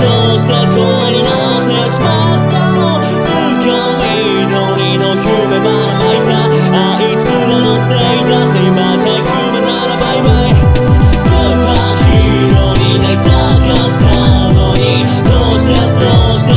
どうしなってしまったの深の夢ばらまいたあいつらのせいだって今じゃ夢ならバイバイ。スーパーヒーローになりたかったのに。どうしてどうして